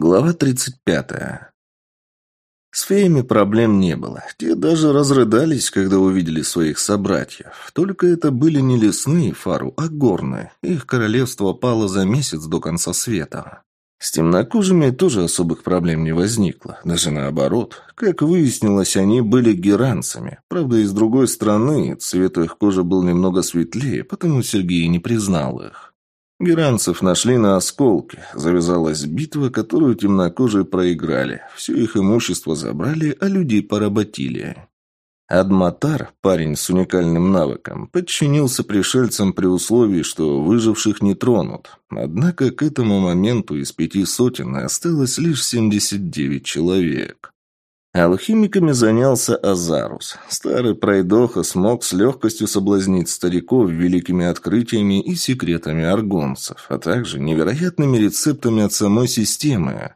Глава 35. С феями проблем не было. Те даже разрыдались, когда увидели своих собратьев. Только это были не лесные фару, а горные. Их королевство пало за месяц до конца света. С темнокожими тоже особых проблем не возникло. Даже наоборот. Как выяснилось, они были геранцами. Правда, из другой страны цвет их кожи был немного светлее, потому Сергей не признал их. Геранцев нашли на осколке. Завязалась битва, которую темнокожие проиграли. Все их имущество забрали, а людей поработили. Адматар, парень с уникальным навыком, подчинился пришельцам при условии, что выживших не тронут. Однако к этому моменту из пяти сотен осталось лишь 79 человек. Алхимиками занялся Азарус. Старый пройдоха смог с легкостью соблазнить стариков великими открытиями и секретами аргонцев, а также невероятными рецептами от самой системы.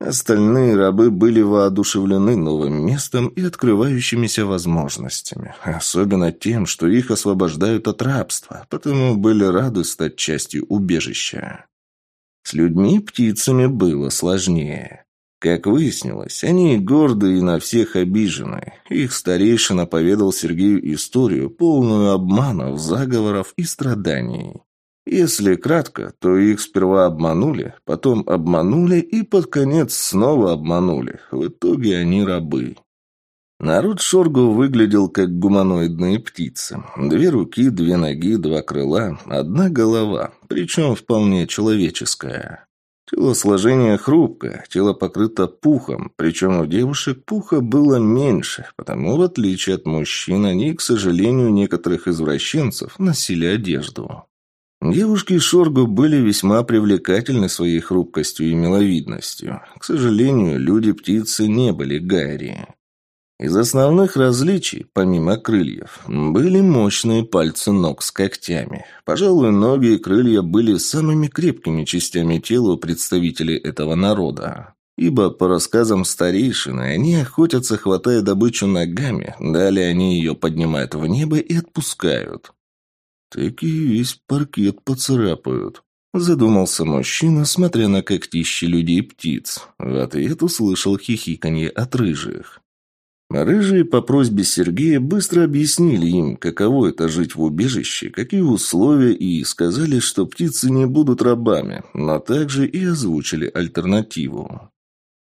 Остальные рабы были воодушевлены новым местом и открывающимися возможностями, особенно тем, что их освобождают от рабства, потому были рады стать частью убежища. С людьми-птицами было сложнее. Как выяснилось, они горды и на всех обижены. Их старейшина поведал Сергею историю, полную обманов, заговоров и страданий. Если кратко, то их сперва обманули, потом обманули и под конец снова обманули. В итоге они рабы. Народ Шоргу выглядел как гуманоидные птицы. Две руки, две ноги, два крыла, одна голова, причем вполне человеческая. Телосложение хрупкое, тело покрыто пухом, причем у девушек пуха было меньше, потому, в отличие от мужчин, они, к сожалению, некоторых извращенцев носили одежду. Девушки Шоргу были весьма привлекательны своей хрупкостью и миловидностью. К сожалению, люди-птицы не были Гарри. Из основных различий, помимо крыльев, были мощные пальцы ног с когтями. Пожалуй, ноги и крылья были самыми крепкими частями тела у представителей этого народа. Ибо, по рассказам старейшины, они охотятся, хватая добычу ногами, далее они ее поднимают в небо и отпускают. «Такие весь паркет поцарапают», — задумался мужчина, смотря на когтищи людей-птиц. В ответ услышал хихиканье от рыжих. Рыжие по просьбе Сергея быстро объяснили им, каково это жить в убежище, какие условия, и сказали, что птицы не будут рабами, но также и озвучили альтернативу.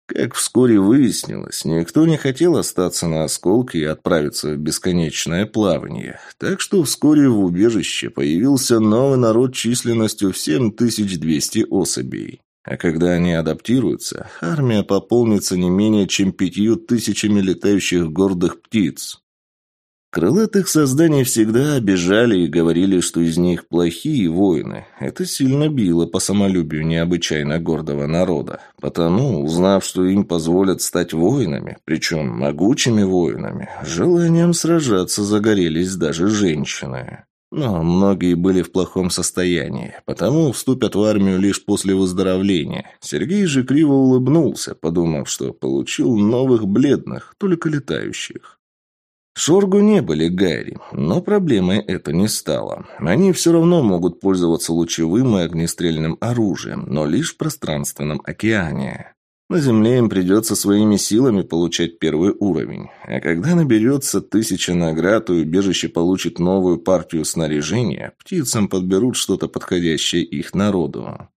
Как вскоре выяснилось, никто не хотел остаться на осколке и отправиться в бесконечное плавание, так что вскоре в убежище появился новый народ численностью в 7200 особей. А когда они адаптируются, армия пополнится не менее чем пятью тысячами летающих гордых птиц. Крылатых созданий всегда обижали и говорили, что из них плохие воины. Это сильно било по самолюбию необычайно гордого народа. Потому, узнав, что им позволят стать воинами, причем могучими воинами, желанием сражаться загорелись даже женщины. Но многие были в плохом состоянии, потому вступят в армию лишь после выздоровления. Сергей же криво улыбнулся, подумав, что получил новых бледных, только летающих. Шоргу не были Гайри, но проблемой это не стало. Они все равно могут пользоваться лучевым и огнестрельным оружием, но лишь в пространственном океане. На Земле им придется своими силами получать первый уровень. А когда наберется тысяча наград, и убежище получит новую партию снаряжения, птицам подберут что-то подходящее их народу.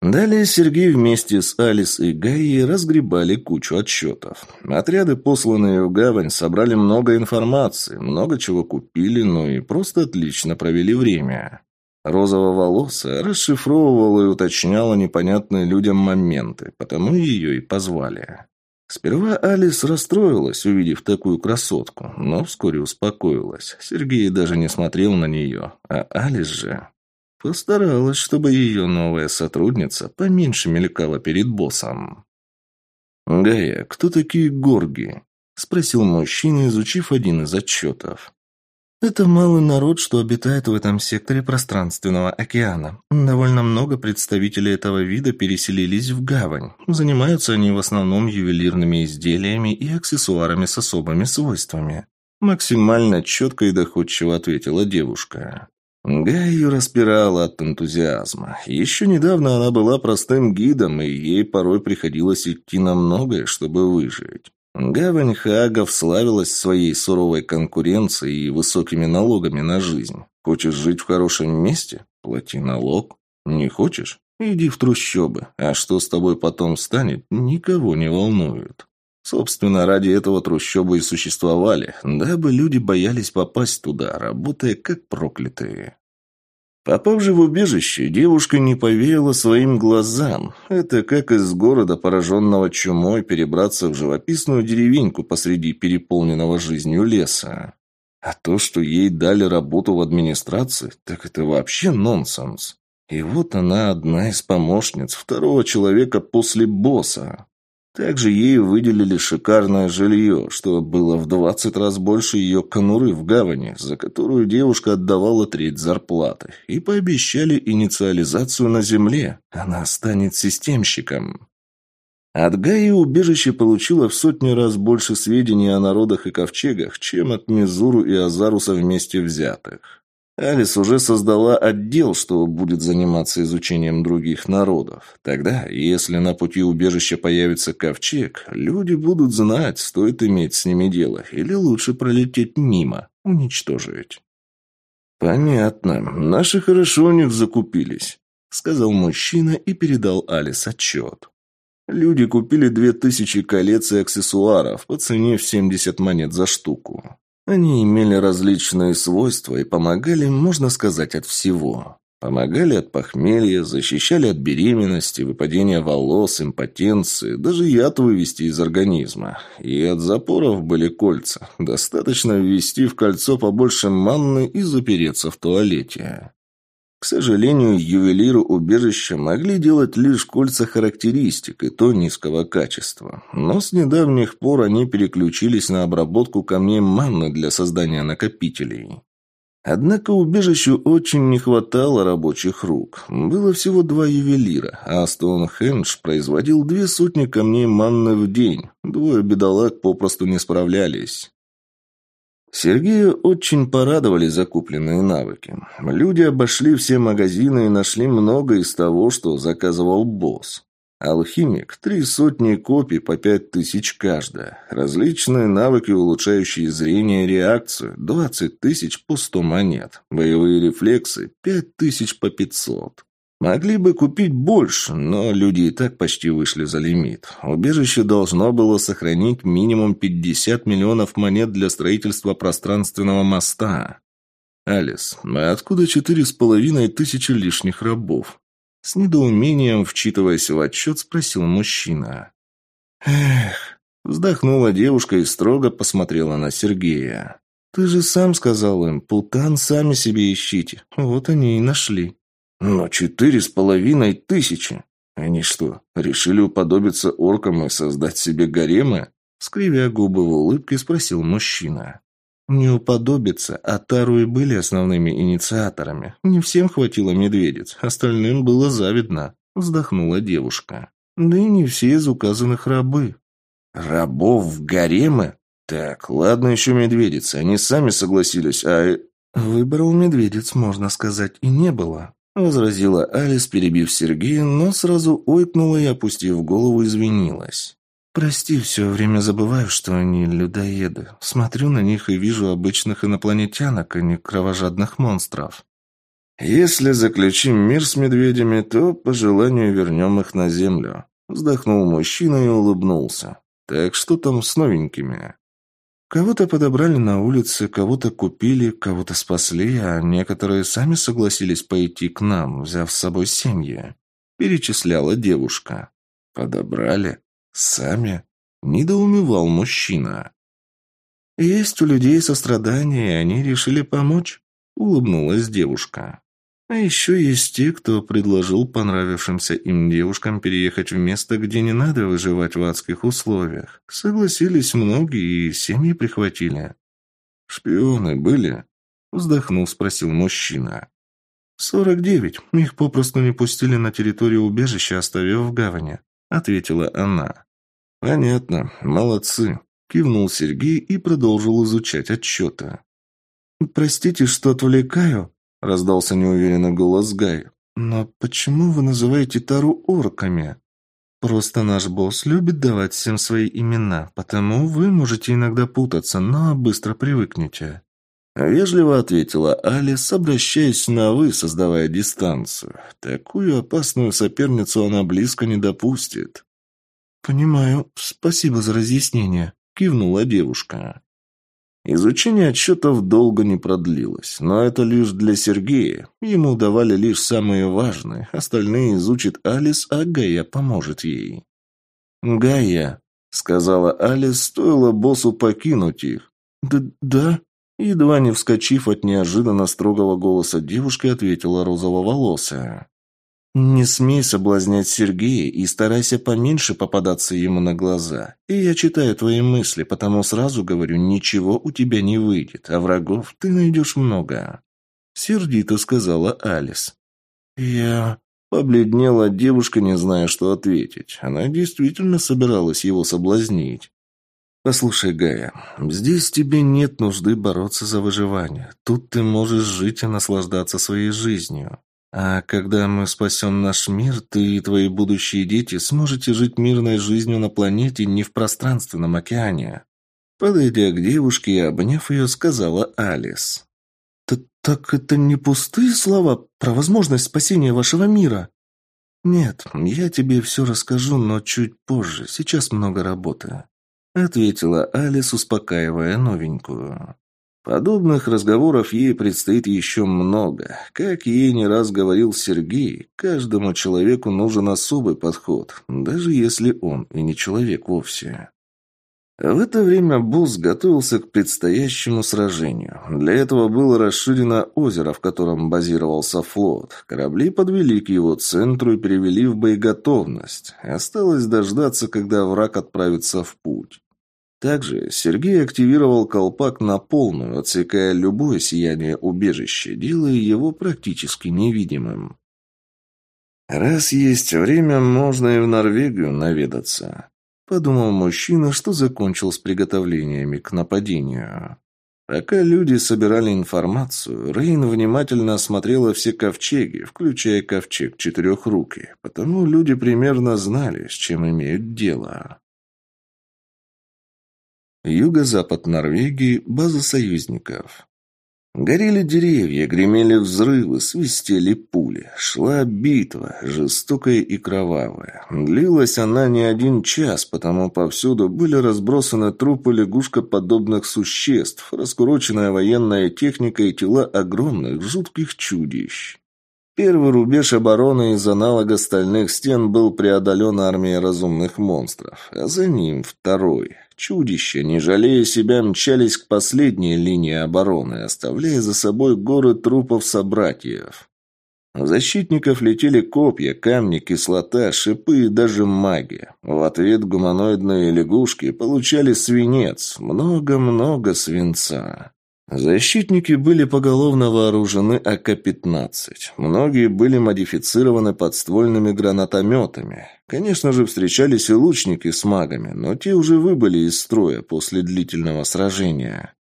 Далее Сергей вместе с Алис и Гаей разгребали кучу отчетов. Отряды, посланные в гавань, собрали много информации, много чего купили, но и просто отлично провели время. Розово-волосая расшифровывала и уточняла непонятные людям моменты, потому ее и позвали. Сперва Алис расстроилась, увидев такую красотку, но вскоре успокоилась. Сергей даже не смотрел на нее, а Алис же... Постаралась, чтобы ее новая сотрудница поменьше мелькала перед боссом. «Гая, кто такие горги?» – спросил мужчина, изучив один из отчетов. Это малый народ, что обитает в этом секторе пространственного океана. Довольно много представителей этого вида переселились в гавань. Занимаются они в основном ювелирными изделиями и аксессуарами с особыми свойствами. Максимально четко и доходчиво ответила девушка. Гаю распирала от энтузиазма. Еще недавно она была простым гидом, и ей порой приходилось идти на многое, чтобы выжить. Гавань Хаагов славилась своей суровой конкуренцией и высокими налогами на жизнь. Хочешь жить в хорошем месте? Плати налог. Не хочешь? Иди в трущобы. А что с тобой потом станет, никого не волнует. Собственно, ради этого трущобы и существовали, дабы люди боялись попасть туда, работая как проклятые. Попав же в убежище, девушка не поверила своим глазам. Это как из города, пораженного чумой, перебраться в живописную деревеньку посреди переполненного жизнью леса. А то, что ей дали работу в администрации, так это вообще нонсенс. И вот она одна из помощниц второго человека после босса. Также ей выделили шикарное жилье, что было в 20 раз больше ее конуры в гавани, за которую девушка отдавала треть зарплаты, и пообещали инициализацию на земле. Она станет системщиком. От Гаи убежище получило в сотни раз больше сведений о народах и ковчегах, чем от Мизуру и Азаруса вместе взятых. Алис уже создала отдел, что будет заниматься изучением других народов. Тогда, если на пути убежища появится ковчег, люди будут знать, стоит иметь с ними дело, или лучше пролететь мимо, уничтожить. «Понятно. Наши хорошо у них закупились», — сказал мужчина и передал Алис отчет. Люди купили две тысячи колец и аксессуаров по цене в 70 монет за штуку. Они имели различные свойства и помогали, можно сказать, от всего. Помогали от похмелья, защищали от беременности, выпадения волос, импотенции, даже яд вывести из организма. И от запоров были кольца. Достаточно ввести в кольцо побольше манны и запереться в туалете. К сожалению, ювелиры убежища могли делать лишь кольца характеристик, и то низкого качества. Но с недавних пор они переключились на обработку камней манны для создания накопителей. Однако убежищу очень не хватало рабочих рук. Было всего два ювелира, а Стоунхендж производил две сотни камней манны в день. Двое бедолаг попросту не справлялись. Сергею очень порадовали закупленные навыки. Люди обошли все магазины и нашли много из того, что заказывал босс. Алхимик – три сотни копий по пять тысяч каждая. Различные навыки, улучшающие зрение и реакцию – двадцать тысяч по сто монет. Боевые рефлексы – пять тысяч по пятьсот. Могли бы купить больше, но люди и так почти вышли за лимит. Убежище должно было сохранить минимум 50 миллионов монет для строительства пространственного моста. «Алис, а откуда четыре с половиной тысячи лишних рабов?» С недоумением, вчитываясь в отчет, спросил мужчина. «Эх!» – вздохнула девушка и строго посмотрела на Сергея. «Ты же сам сказал им, путан сами себе ищите. Вот они и нашли». Но четыре с половиной тысячи. Они что, решили уподобиться оркам и создать себе гаремы? Скривя губы в улыбке, спросил мужчина. Не уподобиться, а Тару и были основными инициаторами. Не всем хватило медведец, остальным было завидно. Вздохнула девушка. Да и не все из указанных рабы. Рабов в гаремы? Так, ладно еще медведицы, они сами согласились, а... Выбора у медведец, можно сказать, и не было. — возразила Алис, перебив Сергея, но сразу ойкнула и, опустив голову, извинилась. «Прости, все время забываю, что они людоеды. Смотрю на них и вижу обычных инопланетянок, а не кровожадных монстров». «Если заключим мир с медведями, то, по желанию, вернем их на Землю», — вздохнул мужчина и улыбнулся. «Так что там с новенькими?» Кого-то подобрали на улице, кого-то купили, кого-то спасли, а некоторые сами согласились пойти к нам, взяв с собой семьи. Перечисляла девушка. Подобрали? Сами? Недоумевал мужчина. Есть у людей сострадание, и они решили помочь, улыбнулась девушка. А еще есть те, кто предложил понравившимся им девушкам переехать в место, где не надо выживать в адских условиях. Согласились многие и семьи прихватили. «Шпионы были?» – вздохнул, спросил мужчина. «Сорок девять. Их попросту не пустили на территорию убежища, оставив в гавани», – ответила она. «Понятно. Молодцы», – кивнул Сергей и продолжил изучать отчеты. «Простите, что отвлекаю», – раздался неуверенный голос Гай. «Но почему вы называете Тару орками?» «Просто наш босс любит давать всем свои имена, потому вы можете иногда путаться, но быстро привыкнете». Вежливо ответила Алис, обращаясь на «вы», создавая дистанцию. Такую опасную соперницу она близко не допустит. «Понимаю. Спасибо за разъяснение», — кивнула девушка. Изучение отчетов долго не продлилось, но это лишь для Сергея. Ему давали лишь самые важные, остальные изучит Алис, а Гая поможет ей. «Гая», — сказала Алис, стоило боссу покинуть их. «Да, да?» Едва не вскочив от неожиданно строгого голоса девушки, ответила розово-волосая. «Не смей соблазнять Сергея и старайся поменьше попадаться ему на глаза. И я читаю твои мысли, потому сразу говорю, ничего у тебя не выйдет, а врагов ты найдешь много». Сердито сказала Алис. «Я...» Побледнела девушка, не зная, что ответить. Она действительно собиралась его соблазнить. «Послушай, Гая, здесь тебе нет нужды бороться за выживание. Тут ты можешь жить и наслаждаться своей жизнью. А когда мы спасем наш мир, ты и твои будущие дети сможете жить мирной жизнью на планете, не в пространственном океане». Подойдя к девушке и обняв ее, сказала Алис. «Так это не пустые слова про возможность спасения вашего мира?» «Нет, я тебе все расскажу, но чуть позже. Сейчас много работы. — ответила Алис, успокаивая новенькую. Подобных разговоров ей предстоит еще много. Как ей не раз говорил Сергей, каждому человеку нужен особый подход, даже если он и не человек вовсе. В это время босс готовился к предстоящему сражению. Для этого было расширено озеро, в котором базировался флот. Корабли подвели к его центру и перевели в боеготовность. Осталось дождаться, когда враг отправится в путь. Также Сергей активировал колпак на полную, отсекая любое сияние убежища, делая его практически невидимым. «Раз есть время, можно и в Норвегию наведаться», — подумал мужчина, что закончил с приготовлениями к нападению. Пока люди собирали информацию, Рейн внимательно осмотрела все ковчеги, включая ковчег четырехрукий, потому люди примерно знали, с чем имеют дело. Юго-запад Норвегии – база союзников. Горели деревья, гремели взрывы, свистели пули. Шла битва, жестокая и кровавая. Длилась она не один час, потому повсюду были разбросаны трупы лягушкоподобных существ, раскуроченная военная техника и тела огромных, жутких чудищ. Первый рубеж обороны из аналога стальных стен был преодолен армией разумных монстров, а за ним второй – Чудища, не жалея себя, мчались к последней линии обороны, оставляя за собой горы трупов собратьев. У защитников летели копья, камни, кислота, шипы и даже магия. В ответ гуманоидные лягушки получали свинец, много-много свинца. Защитники были поголовно вооружены АК-15. Многие были модифицированы подствольными гранатометами. Конечно же, встречались и лучники с магами, но те уже выбыли из строя после длительного сражения.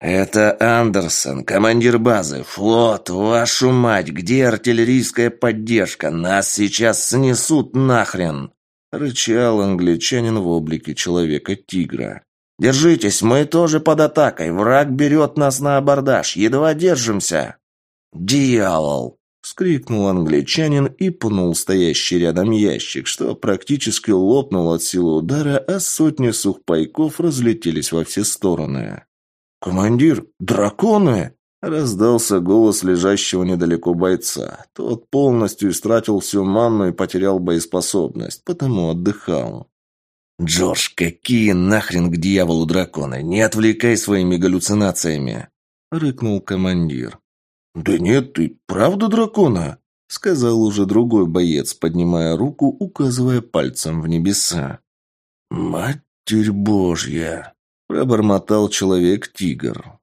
«Это Андерсон, командир базы. Флот, вашу мать, где артиллерийская поддержка? Нас сейчас снесут нахрен!» Рычал англичанин в облике человека-тигра. «Держитесь, мы тоже под атакой. Враг берет нас на абордаж. Едва держимся». «Дьявол!» — вскрикнул англичанин и пнул стоящий рядом ящик, что практически лопнул от силы удара, а сотни сухпайков разлетелись во все стороны. «Командир, драконы!» — раздался голос лежащего недалеко бойца. Тот полностью истратил всю манну и потерял боеспособность, потому отдыхал. «Джордж, какие нахрен к дьяволу драконы? Не отвлекай своими галлюцинациями!» — рыкнул командир. «Да нет, ты правда дракона?» — сказал уже другой боец, поднимая руку, указывая пальцем в небеса. «Матерь Божья!» — пробормотал человек-тигр.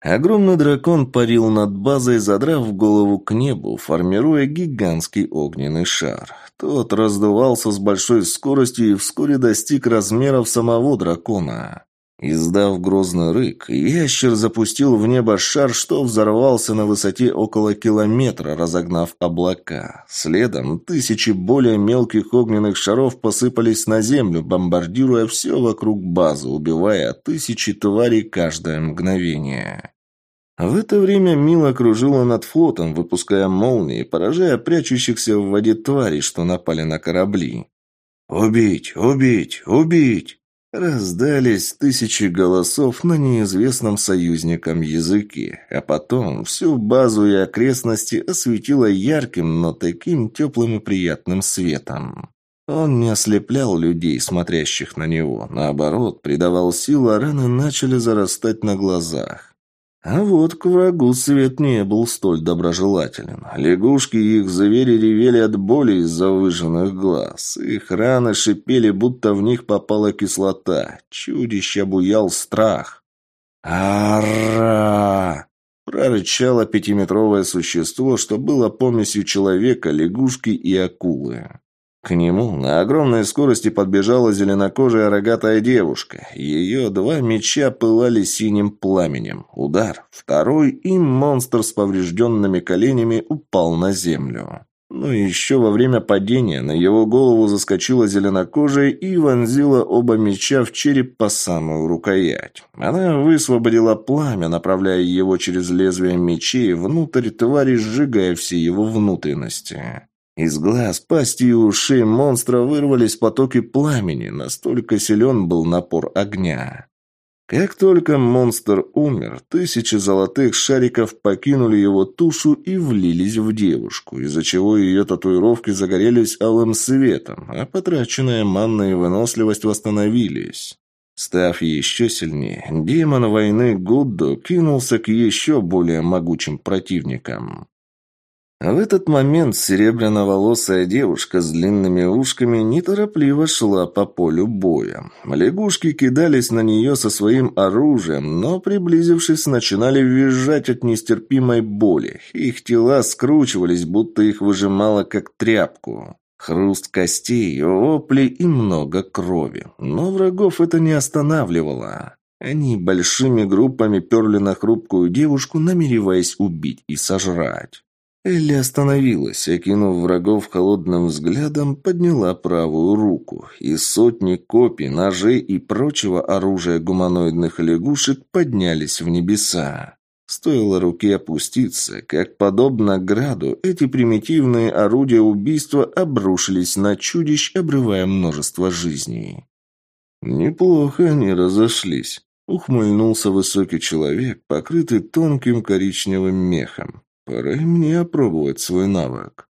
Огромный дракон парил над базой, задрав голову к небу, формируя гигантский огненный шар. Тот раздувался с большой скоростью и вскоре достиг размеров самого дракона. Издав грозный рык, ящер запустил в небо шар, что взорвался на высоте около километра, разогнав облака. Следом тысячи более мелких огненных шаров посыпались на землю, бомбардируя все вокруг базы, убивая тысячи тварей каждое мгновение. В это время Мила кружила над флотом, выпуская молнии, поражая прячущихся в воде тварей, что напали на корабли. «Убить! Убить! Убить!» Раздались тысячи голосов на неизвестном союзникам языке, а потом всю базу и окрестности осветило ярким, но таким теплым и приятным светом. Он не ослеплял людей, смотрящих на него, наоборот, придавал сил, а раны начали зарастать на глазах. А вот к врагу свет не был столь доброжелателен. Лягушки и их звери ревели от боли из-за выжженных глаз. Их раны шипели, будто в них попала кислота. Чудище буял страх. «Ара!» Прорычало пятиметровое существо, что было помесью человека, лягушки и акулы. К нему на огромной скорости подбежала зеленокожая рогатая девушка. Ее два меча пылали синим пламенем. Удар, второй, и монстр с поврежденными коленями упал на землю. Но еще во время падения на его голову заскочила зеленокожая и вонзила оба меча в череп по самую рукоять. Она высвободила пламя, направляя его через лезвие мечей внутрь твари, сжигая все его внутренности. Из глаз, пасти и ушей монстра вырвались потоки пламени, настолько силен был напор огня. Как только монстр умер, тысячи золотых шариков покинули его тушу и влились в девушку, из-за чего ее татуировки загорелись алым светом, а потраченная манна и выносливость восстановились. Став еще сильнее, демон войны Гуддо кинулся к еще более могучим противникам. А в этот момент серебряноволосая девушка с длинными ушками неторопливо шла по полю боя. Лягушки кидались на нее со своим оружием, но, приблизившись, начинали визжать от нестерпимой боли. Их тела скручивались, будто их выжимало как тряпку. Хруст костей, вопли и много крови. Но врагов это не останавливало. Они большими группами перли на хрупкую девушку, намереваясь убить и сожрать. Элли остановилась, окинув врагов холодным взглядом, подняла правую руку, и сотни копий, ножей и прочего оружия гуманоидных лягушек поднялись в небеса. Стоило руке опуститься, как, подобно граду, эти примитивные орудия убийства обрушились на чудищ, обрывая множество жизней. «Неплохо они разошлись», — ухмыльнулся высокий человек, покрытый тонким коричневым мехом. Пора и мне опробовать свой навык.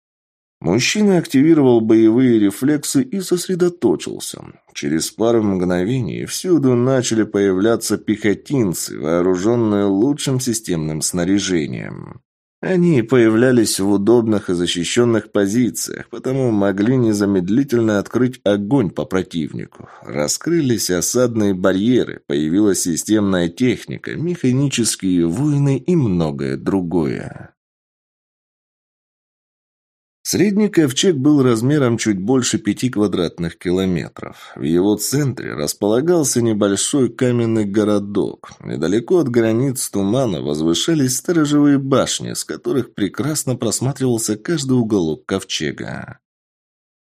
Мужчина активировал боевые рефлексы и сосредоточился. Через пару мгновений всюду начали появляться пехотинцы, вооруженные лучшим системным снаряжением. Они появлялись в удобных и защищенных позициях, потому могли незамедлительно открыть огонь по противнику. Раскрылись осадные барьеры, появилась системная техника, механические войны и многое другое. Средний ковчег был размером чуть больше пяти квадратных километров. В его центре располагался небольшой каменный городок. Недалеко от границ тумана возвышались сторожевые башни, с которых прекрасно просматривался каждый уголок ковчега.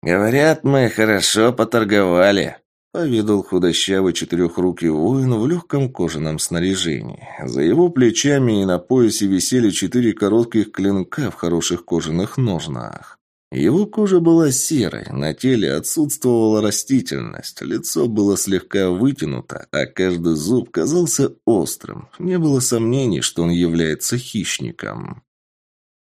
«Говорят, мы хорошо поторговали», — поведал худощавый четырехрукий воин в легком кожаном снаряжении. За его плечами и на поясе висели четыре коротких клинка в хороших кожаных ножнах. Его кожа была серой, на теле отсутствовала растительность, лицо было слегка вытянуто, а каждый зуб казался острым. Не было сомнений, что он является хищником.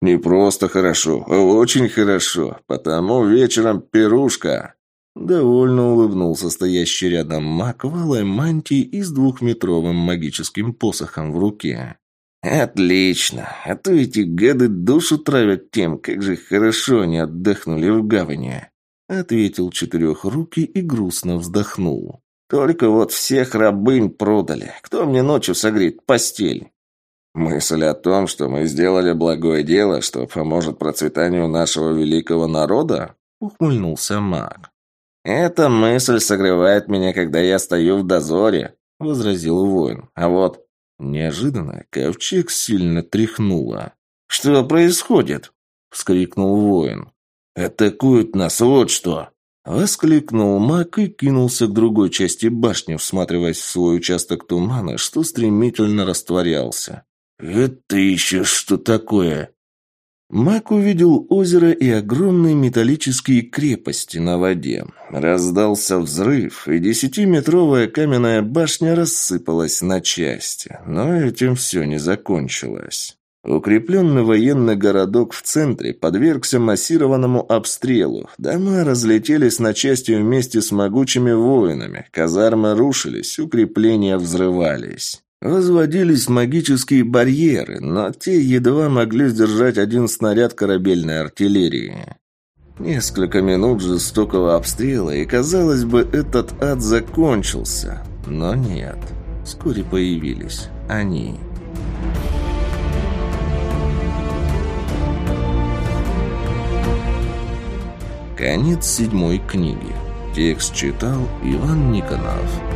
«Не просто хорошо, а очень хорошо, потому вечером пирушка», Довольно улыбнулся стоящий рядом маг в алой мантии и с двухметровым магическим посохом в руке. «Отлично! А то эти гады душу травят тем, как же хорошо они отдохнули в гавани!» Ответил четырехрукий и грустно вздохнул. «Только вот всех рабынь продали. Кто мне ночью согреет постель?» «Мысль о том, что мы сделали благое дело, что поможет процветанию нашего великого народа?» Ухмыльнулся маг. «Эта мысль согревает меня, когда я стою в дозоре», возразил воин. «А вот...» Неожиданно ковчег сильно тряхнуло. «Что происходит?» — вскрикнул воин. «Атакуют нас, вот что!» Воскликнул маг и кинулся к другой части башни, всматриваясь в свой участок тумана, что стремительно растворялся. «Это еще что такое?» Маг увидел озеро и огромные металлические крепости на воде. Раздался взрыв, и десятиметровая каменная башня рассыпалась на части. Но этим все не закончилось. Укрепленный военный городок в центре подвергся массированному обстрелу. Дома разлетелись на части вместе с могучими воинами. Казармы рушились, укрепления взрывались. Возводились магические барьеры, но те едва могли сдержать один снаряд корабельной артиллерии. Несколько минут жестокого обстрела, и, казалось бы, этот ад закончился. Но нет. Вскоре появились они. Конец седьмой книги. Текст читал Иван Никонов.